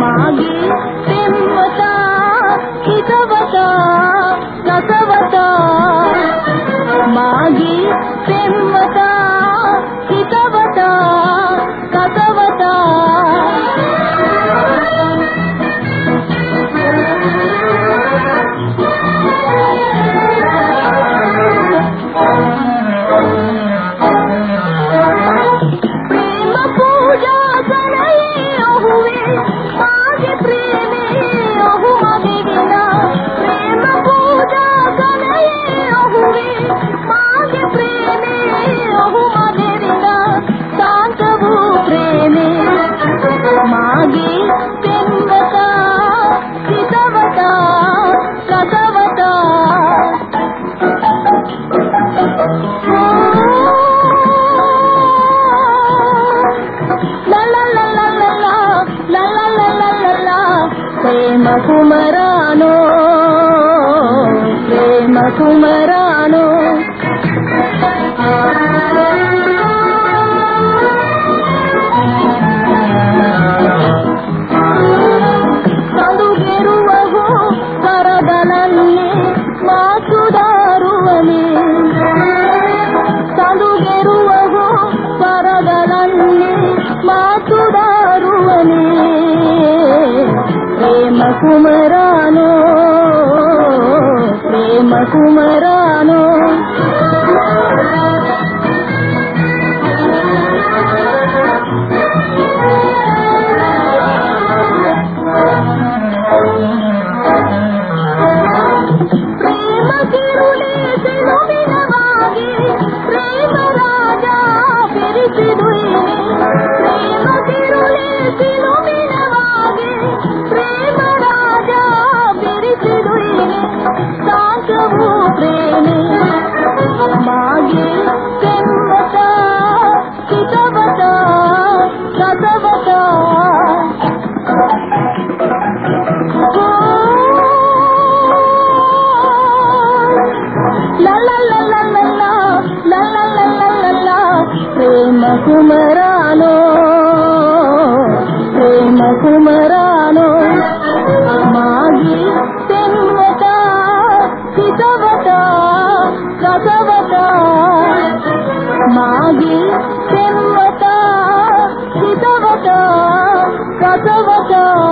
ಮಾಗಿ ಪೆಮ್ಮತ ಹಿತವತ ಗತ కుమరానో ప్రేమ కుమరానో. ಮಾತುದಾರುವನೇ ప్రేమ కుమరానో ప్రేమ కుమరా kata baca